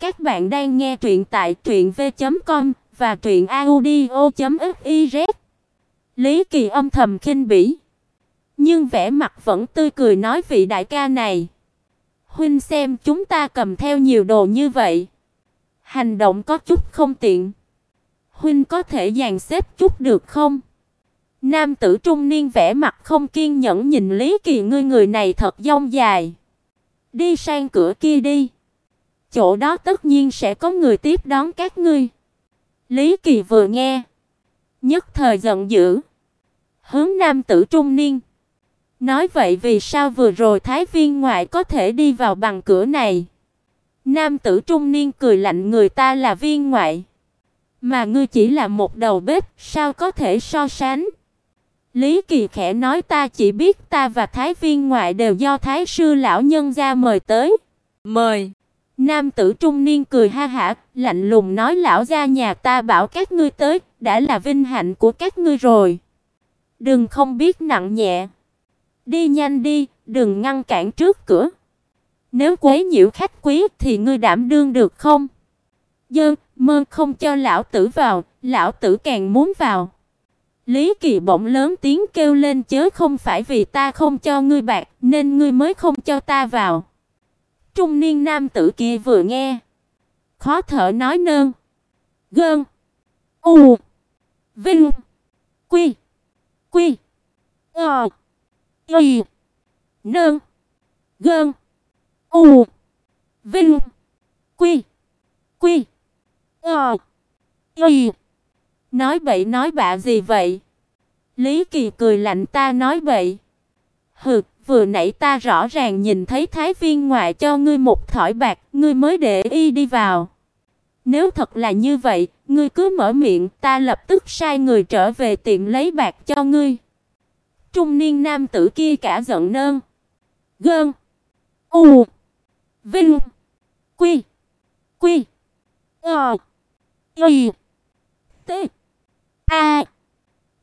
Các bạn đang nghe truyện tại truyệnv.com và truyệnaudio.fiz. Lý Kỳ âm thầm khinh bỉ, nhưng vẻ mặt vẫn tươi cười nói vị đại ca này, huynh xem chúng ta cầm theo nhiều đồ như vậy, hành động có chút không tiện. Huynh có thể dàn xếp chút được không? Nam tử trung niên vẻ mặt không kiên nhẫn nhìn Lý Kỳ ngươi người này thật dông dài. Đi sang cửa kia đi. Chỗ đó tất nhiên sẽ có người tiếp đón các ngươi. Lý Kỳ vừa nghe, nhất thời giận dữ, hướng nam tử trung niên nói vậy vì sao vừa rồi thái viên ngoại có thể đi vào bằng cửa này? Nam tử trung niên cười lạnh người ta là viên ngoại, mà ngươi chỉ là một đầu bếp, sao có thể so sánh? Lý Kỳ khẽ nói ta chỉ biết ta và thái viên ngoại đều do thái sư lão nhân gia mời tới. Mời. Nam tử trung niên cười ha hả, lạnh lùng nói lão gia nhà ta bảo các ngươi tới, đã là vinh hạnh của các ngươi rồi. Đừng không biết nặng nhẹ. Đi nhanh đi, đừng ngăn cản trước cửa. Nếu quấy nhiễu khách quý thì ngươi đảm đương được không? Dơ, mơ không cho lão tử vào, lão tử càng muốn vào. Lý Kỳ bỗng lớn tiếng kêu lên chớ không phải vì ta không cho ngươi bạc nên ngươi mới không cho ta vào. Trung niên nam tử kia vừa nghe, khó thở nói nơn. Gơn. U. Vinh. Quy. Quy. Ờ. Y. Nơn. Gơn. U. Vinh. Quy. Quy. Ờ. Y. Nói bậy nói bạ gì vậy? Lý Kỳ cười lạnh ta nói bậy. Hừ, vừa nãy ta rõ ràng nhìn thấy thái viên ngoại cho ngươi một thỏi bạc, ngươi mới để y đi vào. Nếu thật là như vậy, ngươi cứ mở miệng, ta lập tức sai người trở về tiệm lấy bạc cho ngươi. Trung niên nam tử kia cả giận nơm. Gơn. U. Vinh. Quy. Quy. Ờ. Y. T. A.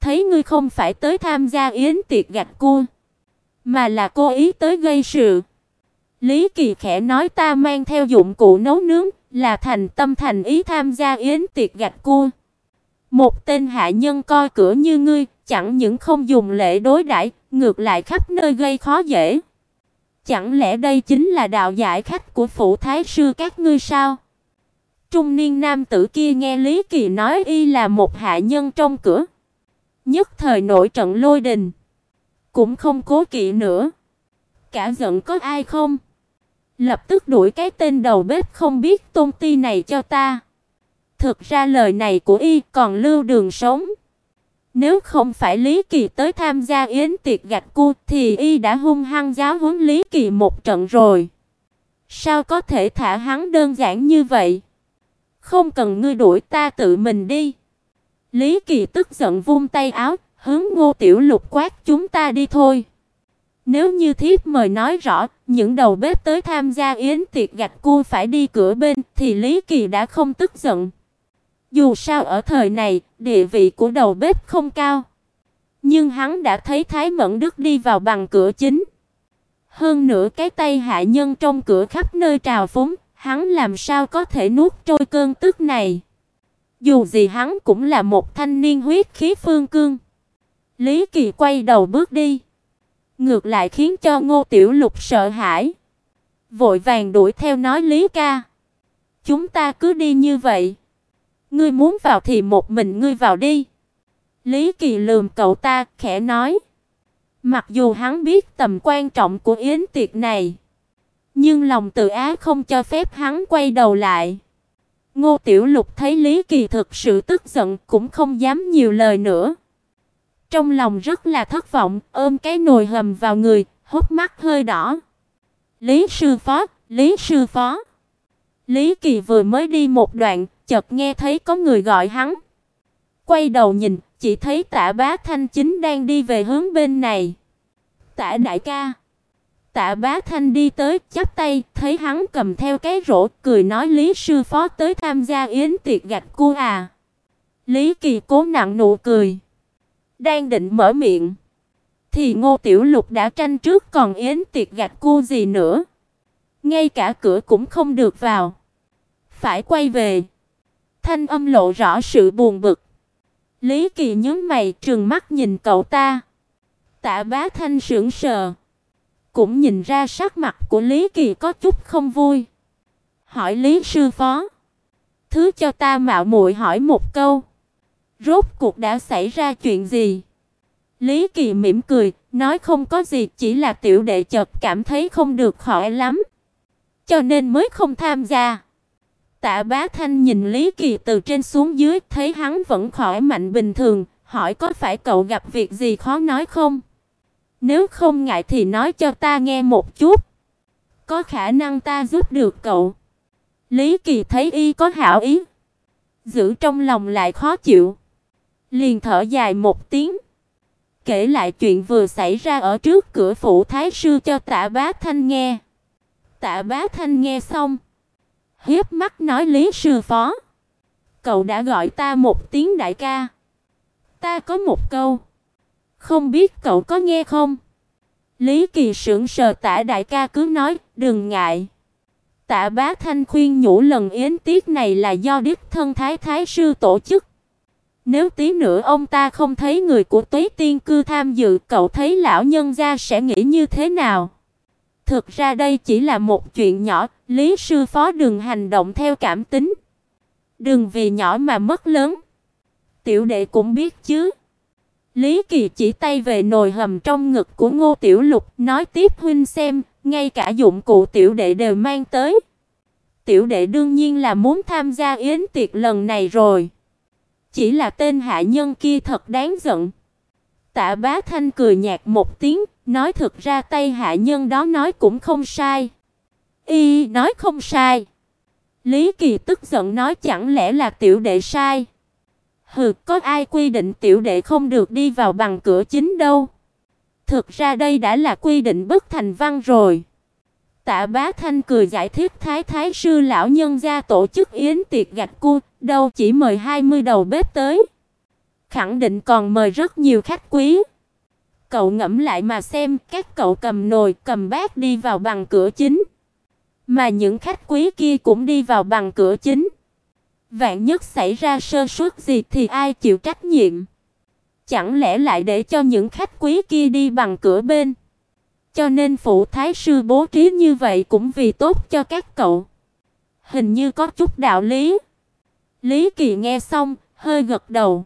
thấy ngươi không phải tới tham gia yến tiệc gạch cua, mà là cố ý tới gây sự. Lý Kỳ khẽ nói ta mang theo dụng cụ nấu nướng, là thành tâm thành ý tham gia yến tiệc gạch cua. Một tên hạ nhân coi cửa như ngươi, chẳng những không dùng lễ đối đãi, ngược lại khắp nơi gây khó dễ. Chẳng lẽ đây chính là đạo giải khách của phủ thái sư các ngươi sao? Trung niên nam tử kia nghe Lý Kỳ nói y là một hạ nhân trong cửa, nhất thời nổi trận lôi đình, cũng không cố kỵ nữa. Cả giận có ai không? Lập tức đuổi cái tên đầu bếp không biết tôn ti này cho ta. Thực ra lời này của y còn lưu đường sống. Nếu không phải Lý Kỳ tới tham gia yến tiệc gạch cu thì y đã hung hăng giáo huấn Lý Kỳ một trận rồi. Sao có thể thả hắn đơn giản như vậy? Không cần ngươi đuổi ta tự mình đi. Lý Kỳ tức giận vung tay áo, hướng Ngô Tiểu Lục quát chúng ta đi thôi. Nếu như thiếp mời nói rõ, những đầu bếp tới tham gia yến tiệc gạch cua phải đi cửa bên thì Lý Kỳ đã không tức giận. Dù sao ở thời này, địa vị của đầu bếp không cao, nhưng hắn đã thấy Thái Mẫn Đức đi vào bằng cửa chính. Hơn nữa cái tay hạ nhân trong cửa khắp nơi trào phúng, hắn làm sao có thể nuốt trôi cơn tức này. Dù gì hắn cũng là một thanh niên huyết khí phương cương. Lý Kỳ quay đầu bước đi, ngược lại khiến cho Ngô Tiểu Lục sợ hãi, vội vàng đuổi theo nói Lý ca, chúng ta cứ đi như vậy. Ngươi muốn vào thì một mình ngươi vào đi. Lý Kỳ lườm cậu ta, khẽ nói. Mặc dù hắn biết tầm quan trọng của yến tiệc này, nhưng lòng tự ái không cho phép hắn quay đầu lại. Ngô Tiểu Lục thấy Lý Kỳ thực sự tức giận, cũng không dám nhiều lời nữa. Trong lòng rất là thất vọng, ôm cái nồi hầm vào người, hốc mắt hơi đỏ. Lý sư phó, Lý sư phó. Lý Kỳ vừa mới đi một đoạn, chợt nghe thấy có người gọi hắn. Quay đầu nhìn, chỉ thấy Tạ Bá Thanh chính đang đi về hướng bên này. Tạ đại ca. Tạ Bá Thanh đi tới, chắp tay, thấy hắn cầm theo cái rổ, cười nói Lý sư phó tới tham gia yến tiệc gạch cua à. Lý Kỳ cố nặng nụ cười, đang định mở miệng thì Ngô Tiểu Lục đã tranh trước còn yến tiệc gạt cô gì nữa. Ngay cả cửa cũng không được vào. Phải quay về. Thanh âm lộ rõ sự buồn bực. Lý Kỳ nhướng mày, trừng mắt nhìn cậu ta. Tạ Bá Thanh sững sờ, cũng nhìn ra sắc mặt của Lý Kỳ có chút không vui. Hỏi Lý sư phó, thứ cho ta mạo muội hỏi một câu, rốt cuộc đã xảy ra chuyện gì? Lý Kỳ mỉm cười, nói không có gì, chỉ là tiểu đệ chợt cảm thấy không được khỏi lắm, cho nên mới không tham gia. Tạ Bá Thanh nhìn Lý Kỳ từ trên xuống dưới, thấy hắn vẫn khỏe mạnh bình thường, hỏi có phải cậu gặp việc gì khó nói không? Nếu không ngại thì nói cho ta nghe một chút. Có khả năng ta giúp được cậu. Lý Kỳ thấy y có hảo ý, giữ trong lòng lại khó chịu, liền thở dài một tiếng, kể lại chuyện vừa xảy ra ở trước cửa phủ thái sư cho Tạ Bá Thanh nghe. Tạ Bá Thanh nghe xong, hiếp mắt nói Lý sư phó, cậu đã gọi ta một tiếng đại ca. Ta có một câu, không biết cậu có nghe không? Lý Kỳ sững sờ Tạ đại ca cứ nói, đừng ngại. Tạ Bá Thanh khuyên nhủ lần yến tiết này là do đích thân thái thái sư tổ chức. Nếu tí nữa ông ta không thấy người của Tuế Tiên cư tham dự, cậu thấy lão nhân gia sẽ nghĩ như thế nào? Thực ra đây chỉ là một chuyện nhỏ, Lý sư phó đừng hành động theo cảm tính. Đừng vì nhỏ mà mất lớn. Tiểu đệ cũng biết chứ. Lý Kỳ chỉ tay về nồi hầm trong ngực của Ngô Tiểu Lục, nói tiếp huynh xem, ngay cả dụng cụ tiểu đệ đều mang tới. Tiểu đệ đương nhiên là muốn tham gia yến tiệc lần này rồi. Chỉ là tên hạ nhân kia thật đáng giận. Tạ Bá Thanh cười nhạt một tiếng, nói thực ra tay hạ nhân đó nói cũng không sai. Y nói không sai. Lý Kỳ tức giận nói chẳng lẽ là tiểu đệ sai? Hừ, có ai quy định tiểu đệ không được đi vào bằng cửa chính đâu. Thực ra đây đã là quy định bất thành văn rồi. Tạ Bá Thanh cười giải thích Thái Thái sư lão nhân gia tổ chức yến tiệc gạch cua, đâu chỉ mời 20 đầu bếp tới. Khẳng định còn mời rất nhiều khách quý. Cậu ngẫm lại mà xem, các cậu cầm nồi, cầm bát đi vào bằng cửa chính. Mà những khách quý kia cũng đi vào bằng cửa chính. Vạn nhất xảy ra sơ suất gì thì ai chịu trách nhiệm? Chẳng lẽ lại để cho những khách quý kia đi bằng cửa bên? Cho nên phụ thái sư bố trí như vậy cũng vì tốt cho các cậu. Hình như có chút đạo lý. Lý Kỳ nghe xong, hơi gật đầu.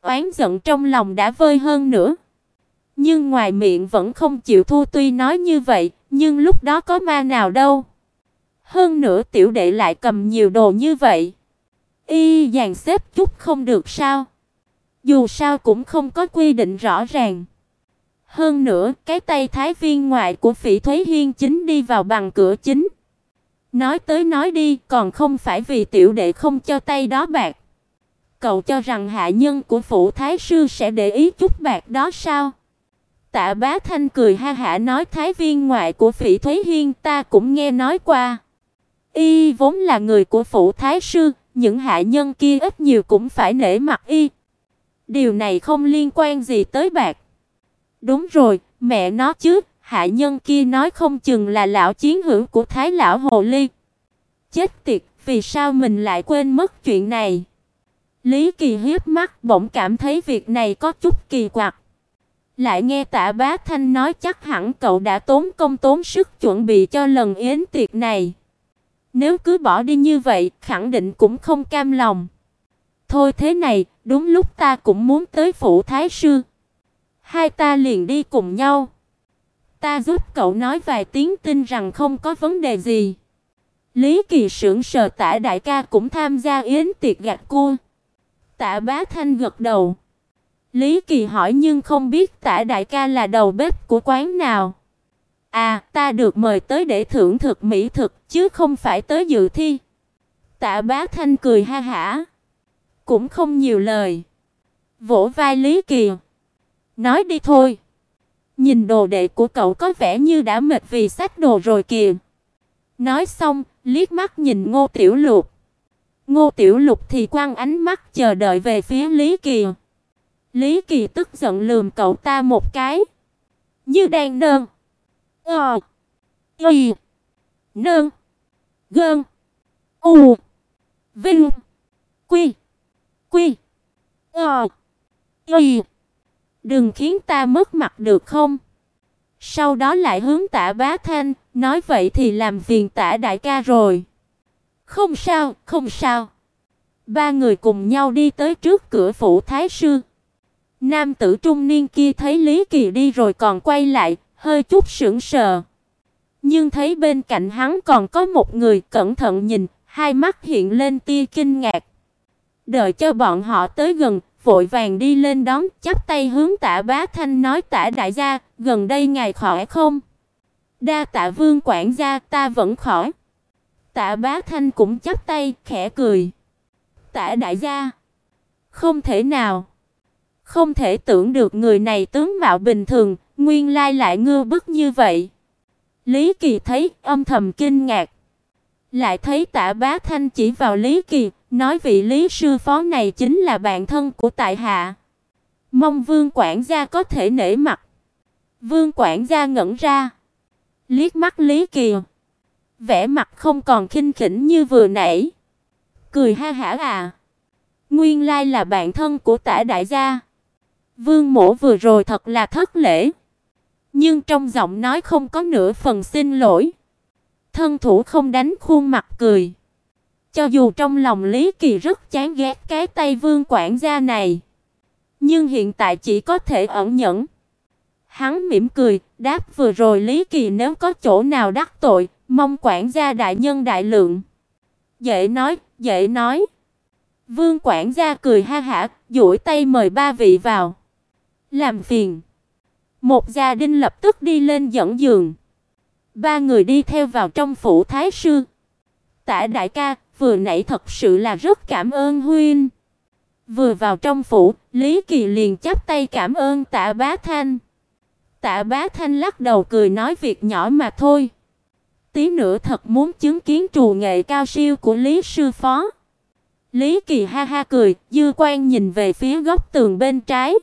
Oán giận trong lòng đã vơi hơn nữa. Nhưng ngoài miệng vẫn không chịu thua tuy nói như vậy, nhưng lúc đó có ma nào đâu. Hơn nữa tiểu đệ lại cầm nhiều đồ như vậy. Y dàn xếp chút không được sao? Dù sao cũng không có quy định rõ ràng. Hơn nữa, cái tay thái viên ngoại của Phỉ Thúy Hiên chính đi vào bằng cửa chính. Nói tới nói đi, còn không phải vì tiểu đệ không cho tay đó bạc. Cậu cho rằng hạ nhân của phủ thái sư sẽ để ý chút bạc đó sao? Tạ Bá Thanh cười ha hả nói thái viên ngoại của Phỉ Thúy Hiên ta cũng nghe nói qua. Y vốn là người của phủ thái sư, những hạ nhân kia ít nhiều cũng phải nể mặt y. Điều này không liên quan gì tới bạc. Đúng rồi, mẹ nó chứ, hạ nhân kia nói không chừng là lão chiến hữu của Thái lão hồ ly. Chết tiệt, vì sao mình lại quên mất chuyện này? Lý Kỳ hiếp mắt, bỗng cảm thấy việc này có chút kỳ quặc. Lại nghe Tạ Bá Thanh nói chắc hẳn cậu đã tốn công tốn sức chuẩn bị cho lần yến tiệc này. Nếu cứ bỏ đi như vậy, khẳng định cũng không cam lòng. Thôi thế này, đúng lúc ta cũng muốn tới phủ thái sư. Hai ta liền đi cùng nhau. Ta giúp cậu nói vài tiếng tin rằng không có vấn đề gì. Lý Kỳ sững sờ tả đại ca cũng tham gia yến tiệc gạt cua. Tạ Bá Thanh gật đầu. Lý Kỳ hỏi nhưng không biết tả đại ca là đầu bếp của quán nào. À, ta được mời tới để thưởng thực mỹ thực chứ không phải tới dự thi. Tạ Bá Thanh cười ha hả, cũng không nhiều lời. Vỗ vai Lý Kỳ, nói đi thôi. Nhìn đồ đệ của cậu có vẻ như đã mệt vì xách đồ rồi kìa. Nói xong, liếc mắt nhìn Ngô Tiểu Lục. Ngô Tiểu Lục thì quăng ánh mắt chờ đợi về phía Lý Kỳ. Lý Kỳ tức giận lườm cậu ta một cái, như đang nơn Ờ. Y. Nơn. Gơn. U. Vinh. Quy. Quy. Ờ. Y. Đừng khiến ta mất mặt được không? Sau đó lại hướng Tạ Bá Thanh, nói vậy thì làm phiền Tạ đại ca rồi. Không sao, không sao. Ba người cùng nhau đi tới trước cửa phủ thái sư. Nam tử trung niên kia thấy Lý Kỳ đi rồi còn quay lại, hơi chút sững sờ. Nhưng thấy bên cạnh hắn còn có một người, cẩn thận nhìn, hai mắt hiện lên tia kinh ngạc. Đợi cho bọn họ tới gần, vội vàng đi lên đón, chắp tay hướng Tạ Bá Thanh nói: "Tạ đại gia, gần đây ngài khỏe không?" "Đa tạ Vương quản gia, ta vẫn khỏe. Tạ Bá Thanh cũng chắp tay, khẽ cười. "Tạ đại gia." "Không thể nào." Không thể tưởng được người này tướng mạo bình thường, nguyên lai lại ngư bức như vậy. Lý Kỳ thấy, âm thầm kinh ngạc. Lại thấy Tạ Bá Thanh chỉ vào Lý Kỳ, nói vị Lý sư phó này chính là bạn thân của tại hạ. Mong Vương quản gia có thể nể mặt. Vương quản gia ngẩn ra, liếc mắt Lý Kỳ, vẻ mặt không còn khinh khỉnh như vừa nãy. Cười ha hả à. Nguyên lai là bạn thân của Tả đại gia. Vương Mỗ vừa rồi thật là thất lễ. Nhưng trong giọng nói không có nửa phần xin lỗi. Thân thủ không đánh khuôn mặt cười. Cho dù trong lòng Lý Kỳ rất chán ghét cái tay Vương quản gia này, nhưng hiện tại chỉ có thể ẩn nhẫn. Hắn mỉm cười, đáp vừa rồi Lý Kỳ nếu có chỗ nào đắc tội, mong quản gia đại nhân đại lượng. Dễ nói, dễ nói. Vương quản gia cười ha hả, duỗi tay mời ba vị vào. Làm phiền. Một gia đình lập tức đi lên dẫn giường. Ba người đi theo vào trong phủ thái sư. Tả đại ca, vừa nãy thật sự là rất cảm ơn huynh. Vừa vào trong phủ, Lý Kỳ liền chắp tay cảm ơn Tạ Bá Thanh. Tạ Bá Thanh lắc đầu cười nói việc nhỏ mà thôi. Tí nữa thật muốn chứng kiến trù nghệ cao siêu của Lý sư phó. Lý Kỳ ha ha cười, dư quan nhìn về phía góc tường bên trái.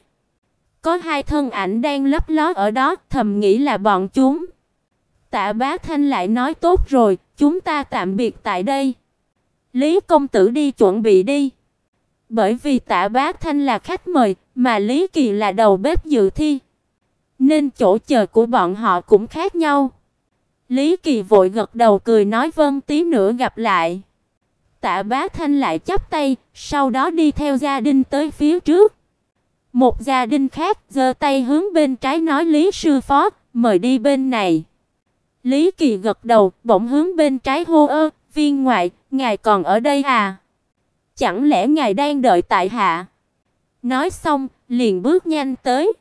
Có hai thân ảnh đang lấp ló ở đó, thầm nghĩ là bọn chúng. Tạ Bá Thanh lại nói tốt rồi, chúng ta tạm biệt tại đây. Lý công tử đi chuẩn bị đi. Bởi vì Tạ Bá Thanh là khách mời, mà Lý Kỳ là đầu bếp dự thi, nên chỗ chờ của bọn họ cũng khác nhau. Lý Kỳ vội gật đầu cười nói vâng tí nữa gặp lại. Tạ Bá Thanh lại chắp tay, sau đó đi theo gia đình tới phía trước. Một gia đình khác giơ tay hướng bên trái nói Lý sư phó, mời đi bên này. Lý Kỳ gật đầu, bỗng hướng bên trái hô ơ, viên ngoại, ngài còn ở đây à? Chẳng lẽ ngài đang đợi tại hạ? Nói xong, liền bước nhanh tới.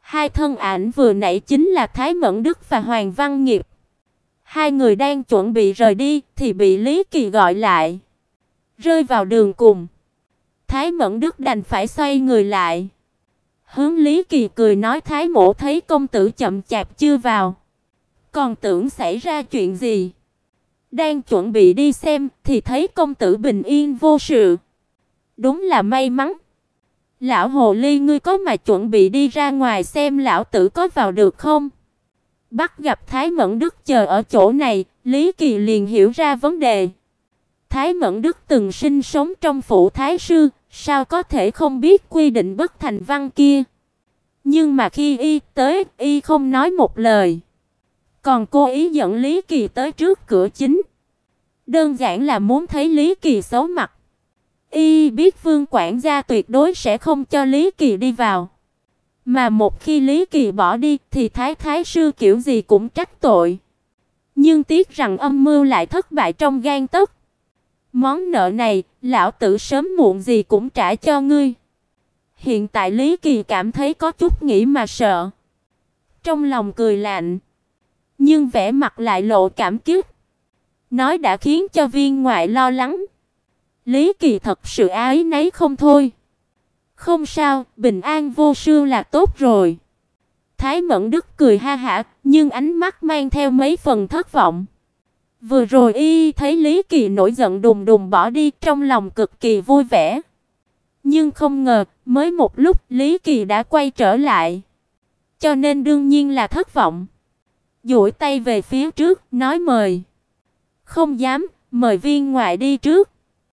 Hai thân ảnh vừa nãy chính là Thái Mẫn Đức và Hoàng Văn Nghiệp. Hai người đang chuẩn bị rời đi thì bị Lý Kỳ gọi lại. Rơi vào đường cùng. Thái Mẫn Đức đành phải xoay người lại. Hướng Lý Kỳ cười nói Thái Mộ thấy công tử chậm chạp chưa vào, còn tưởng xảy ra chuyện gì. Đang chuẩn bị đi xem thì thấy công tử bình yên vô sự. Đúng là may mắn. Lão hồ ly ngươi có mà chuẩn bị đi ra ngoài xem lão tử có vào được không? Bắt gặp Thái Mẫn Đức chờ ở chỗ này, Lý Kỳ liền hiểu ra vấn đề. Thái Mẫn Đức từng sinh sống trong phủ thái sư, sao có thể không biết quy định bất thành văn kia. Nhưng mà khi y tới, y không nói một lời. Còn cô ý dẫn Lý Kỳ tới trước cửa chính. Đơn giản là muốn thấy Lý Kỳ xấu mặt. Y biết Vương quản gia tuyệt đối sẽ không cho Lý Kỳ đi vào. Mà một khi Lý Kỳ bỏ đi thì Thái Thái sư kiểu gì cũng trách tội. Nhưng tiếc rằng âm mưu lại thất bại trong gan tấc. Món nợ này, lão tử sớm muộn gì cũng trả cho ngươi. Hiện tại Lý Kỳ cảm thấy có chút nghĩ mà sợ. Trong lòng cười lạnh, nhưng vẻ mặt lại lộ cảm kích. Nói đã khiến cho viên ngoại lo lắng. Lý Kỳ thật sự ái nấy không thôi. Không sao, bình an vô sự là tốt rồi. Thái Mẫn Đức cười ha hả, nhưng ánh mắt mang theo mấy phần thất vọng. Vừa rồi y thấy Lý Kỳ nổi giận đùng đùng bỏ đi, trong lòng cực kỳ vui vẻ. Nhưng không ngờ, mới một lúc Lý Kỳ đã quay trở lại. Cho nên đương nhiên là thất vọng. Duỗi tay về phía trước, nói mời. Không dám, mời viên ngoại đi trước.